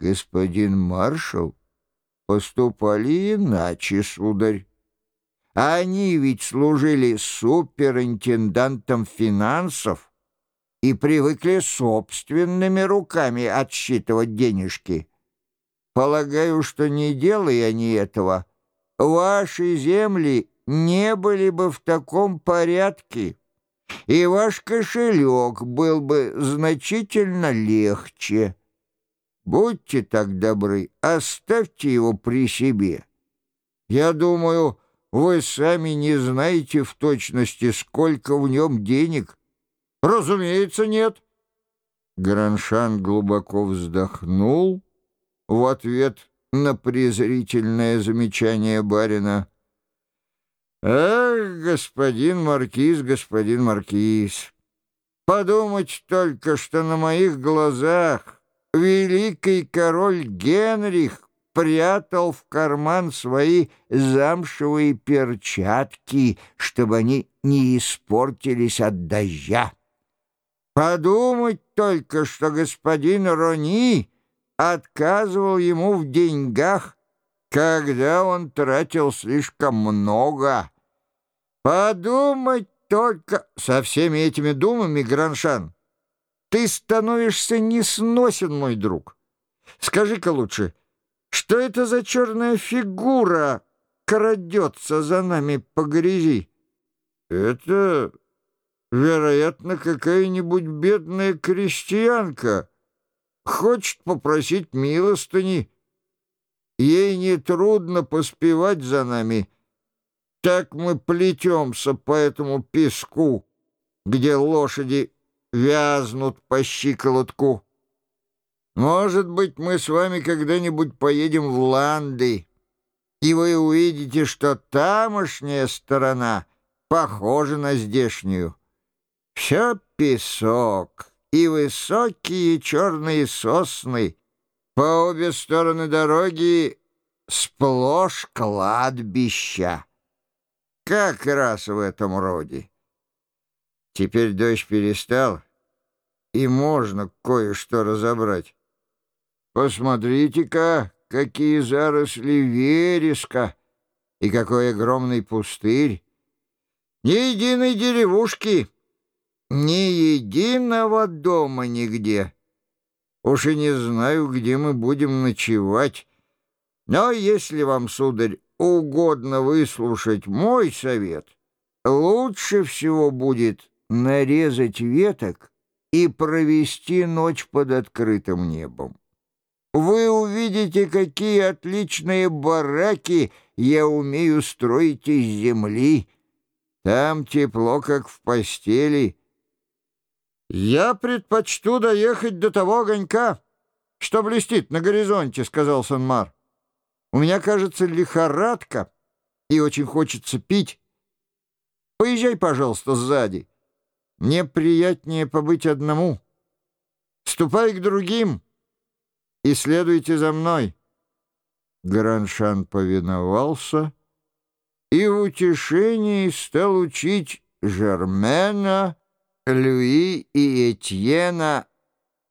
господин маршал поступали иначе, сударь. Они ведь служили суперинтендантом финансов и привыкли собственными руками отсчитывать денежки. Полагаю, что не делая они этого, ваши земли не были бы в таком порядке, и ваш кошелек был бы значительно легче. Будьте так добры, оставьте его при себе. Я думаю, вы сами не знаете в точности, сколько в нем денег. Разумеется, нет. Граншан глубоко вздохнул в ответ на презрительное замечание барина. «Ах, господин маркиз, господин маркиз, подумать только, что на моих глазах великий король Генрих прятал в карман свои замшевые перчатки, чтобы они не испортились от дождя. Подумать только, что господин Рони отказывал ему в деньгах, когда он тратил слишком много. Подумать только со всеми этими думами, Граншан, ты становишься несносен, мой друг. Скажи-ка лучше, что это за черная фигура крадется за нами по грязи? Это, вероятно, какая-нибудь бедная крестьянка хочет попросить милостыни. Ей нетрудно поспевать за нами. Так мы плетемся по этому песку, где лошади вязнут по щиколотку. Может быть, мы с вами когда-нибудь поедем в Ланды, и вы увидите, что тамошняя сторона похожа на здешнюю. Все песок и высокие черные сосны. По обе стороны дороги сплошь кладбища. Как раз в этом роде. Теперь дождь перестал, и можно кое-что разобрать. Посмотрите-ка, какие заросли вереска и какой огромный пустырь. Ни единой деревушки, ни единого дома нигде. Уж и не знаю, где мы будем ночевать. Но если вам, сударь, угодно выслушать мой совет, лучше всего будет нарезать веток и провести ночь под открытым небом. Вы увидите, какие отличные бараки я умею строить из земли. Там тепло, как в постели. Я предпочту доехать до того огонька, что блестит на горизонте, — сказал Санмар. У меня, кажется, лихорадка, и очень хочется пить. Поезжай, пожалуйста, сзади. Мне приятнее побыть одному. Ступай к другим — и следуйте за мной». Граншан повиновался и в утешении стал учить Жермена, Люи и Этьена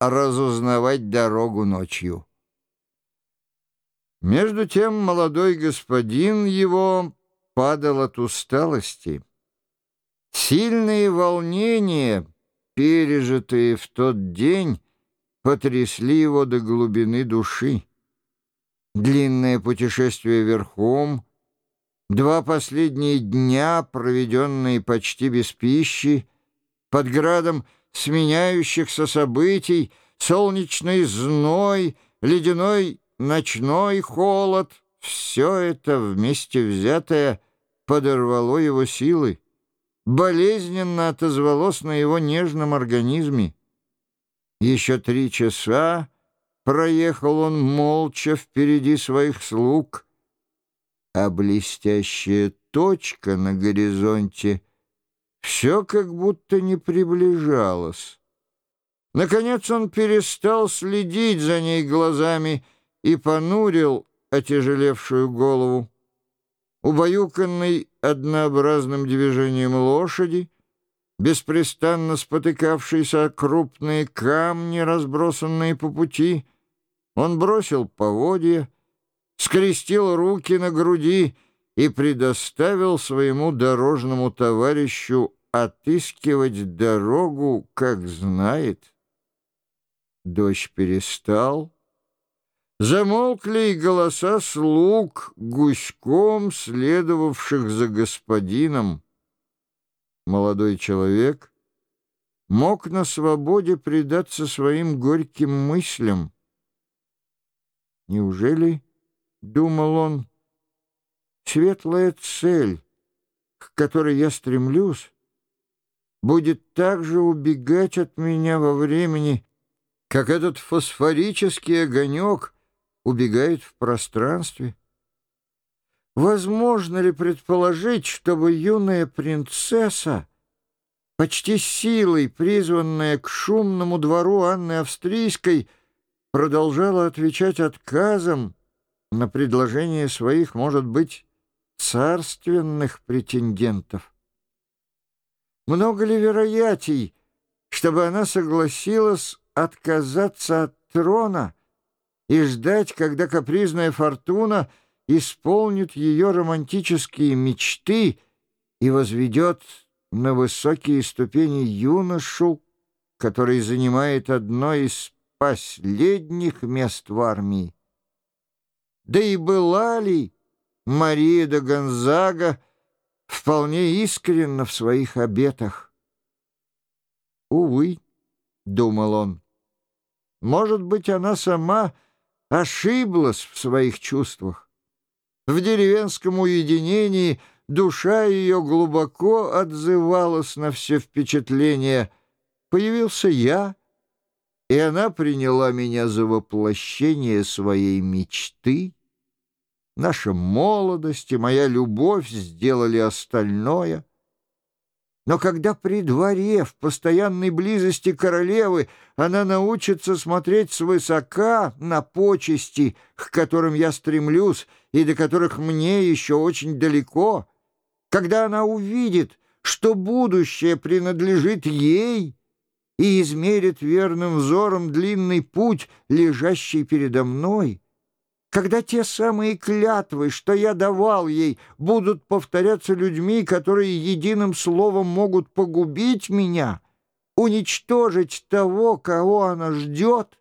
разузнавать дорогу ночью. Между тем молодой господин его падал от усталости. Сильные волнения, пережитые в тот день, потрясли его до глубины души. Длинное путешествие верхом, два последние дня, проведенные почти без пищи, под градом сменяющихся событий, солнечный зной, ледяной ночной холод — все это вместе взятое подорвало его силы, болезненно отозвалось на его нежном организме. Еще три часа проехал он молча впереди своих слуг, а блестящая точка на горизонте все как будто не приближалась. Наконец он перестал следить за ней глазами и понурил отяжелевшую голову. Убаюканный однообразным движением лошади, беспрестанно спотыкавшийся о крупные камни, разбросанные по пути, Он бросил поводья, скрестил руки на груди и предоставил своему дорожному товарищу отыскивать дорогу, как знает. Дождь перестал. Замолкли и голоса слуг, гуськом следовавших за господином. Молодой человек мог на свободе предаться своим горьким мыслям. Неужели, — думал он, — светлая цель, к которой я стремлюсь, будет также убегать от меня во времени, как этот фосфорический огонек убегает в пространстве? Возможно ли предположить, чтобы юная принцесса, почти силой призванная к шумному двору Анны Австрийской, продолжала отвечать отказом на предложение своих, может быть, царственных претендентов? Много ли вероятий, чтобы она согласилась отказаться от трона и ждать, когда капризная фортуна исполнит ее романтические мечты и возведет на высокие ступени юношу, который занимает одно из последних мест в армии. Да и была ли Мария де Гонзага вполне искренна в своих обетах? Увы, — думал он, — может быть, она сама ошиблась в своих чувствах. В деревенском уединении — Душа ее глубоко отзывалась на все впечатления. Появился я, и она приняла меня за воплощение своей мечты. Наша молодость и моя любовь сделали остальное. Но когда при дворе, в постоянной близости королевы, она научится смотреть свысока на почести, к которым я стремлюсь и до которых мне еще очень далеко — когда она увидит, что будущее принадлежит ей и измерит верным взором длинный путь, лежащий передо мной, когда те самые клятвы, что я давал ей, будут повторяться людьми, которые единым словом могут погубить меня, уничтожить того, кого она ждет,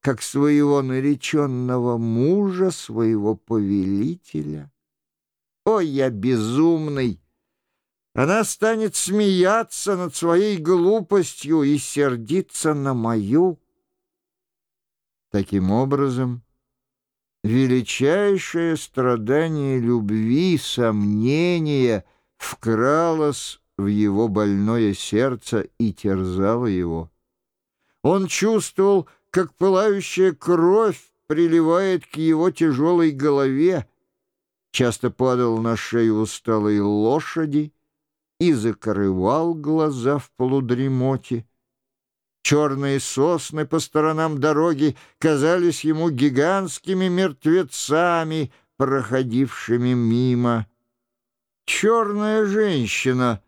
как своего нареченного мужа, своего повелителя. Ой, я безумный! Она станет смеяться над своей глупостью и сердиться на мою. Таким образом, величайшее страдание любви, сомнения вкралось в его больное сердце и терзало его. Он чувствовал, как пылающая кровь приливает к его тяжелой голове, часто падал на шею усталой лошади и закрывал глаза в полудремоте. Черные сосны по сторонам дороги казались ему гигантскими мертвецами, проходившими мимо. Черная женщина,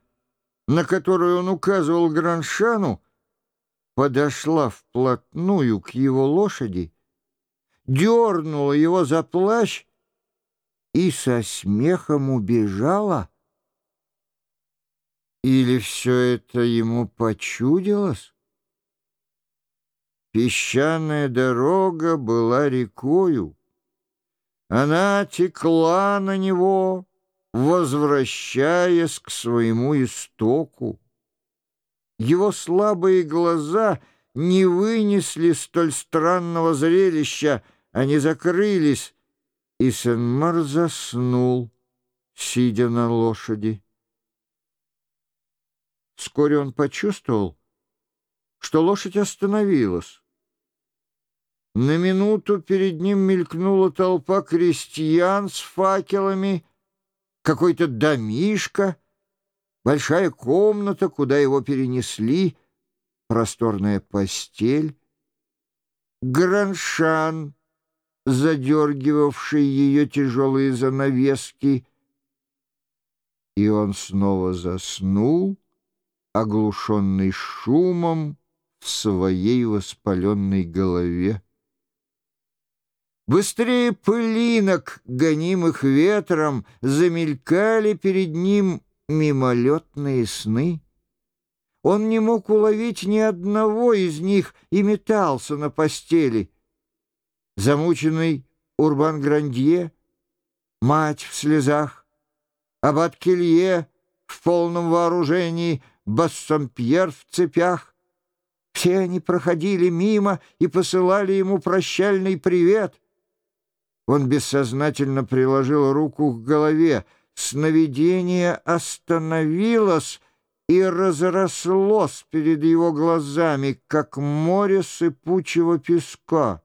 на которую он указывал Граншану, подошла вплотную к его лошади, дернула его за плащ и со смехом убежала? Или все это ему почудилось? Песчаная дорога была рекою. Она текла на него, возвращаясь к своему истоку. Его слабые глаза не вынесли столь странного зрелища, они закрылись, и Сен-Мар заснул, сидя на лошади. Вскоре он почувствовал, что лошадь остановилась. На минуту перед ним мелькнула толпа крестьян с факелами, какой-то домишка, большая комната, куда его перенесли, просторная постель, граншан — задергивавший ее тяжелые занавески, и он снова заснул, оглушенный шумом в своей воспаленной голове. Быстрее пылинок, гонимых ветром, замелькали перед ним мимолетные сны. Он не мог уловить ни одного из них и метался на постели. Замученный Урбан Грандье, мать в слезах, аббат Келье в полном вооружении, Бассампьер в цепях. Все они проходили мимо и посылали ему прощальный привет — он бессознательно приложил руку к голове. Сновидение остановилось и разрослось перед его глазами, как море сыпучего песка.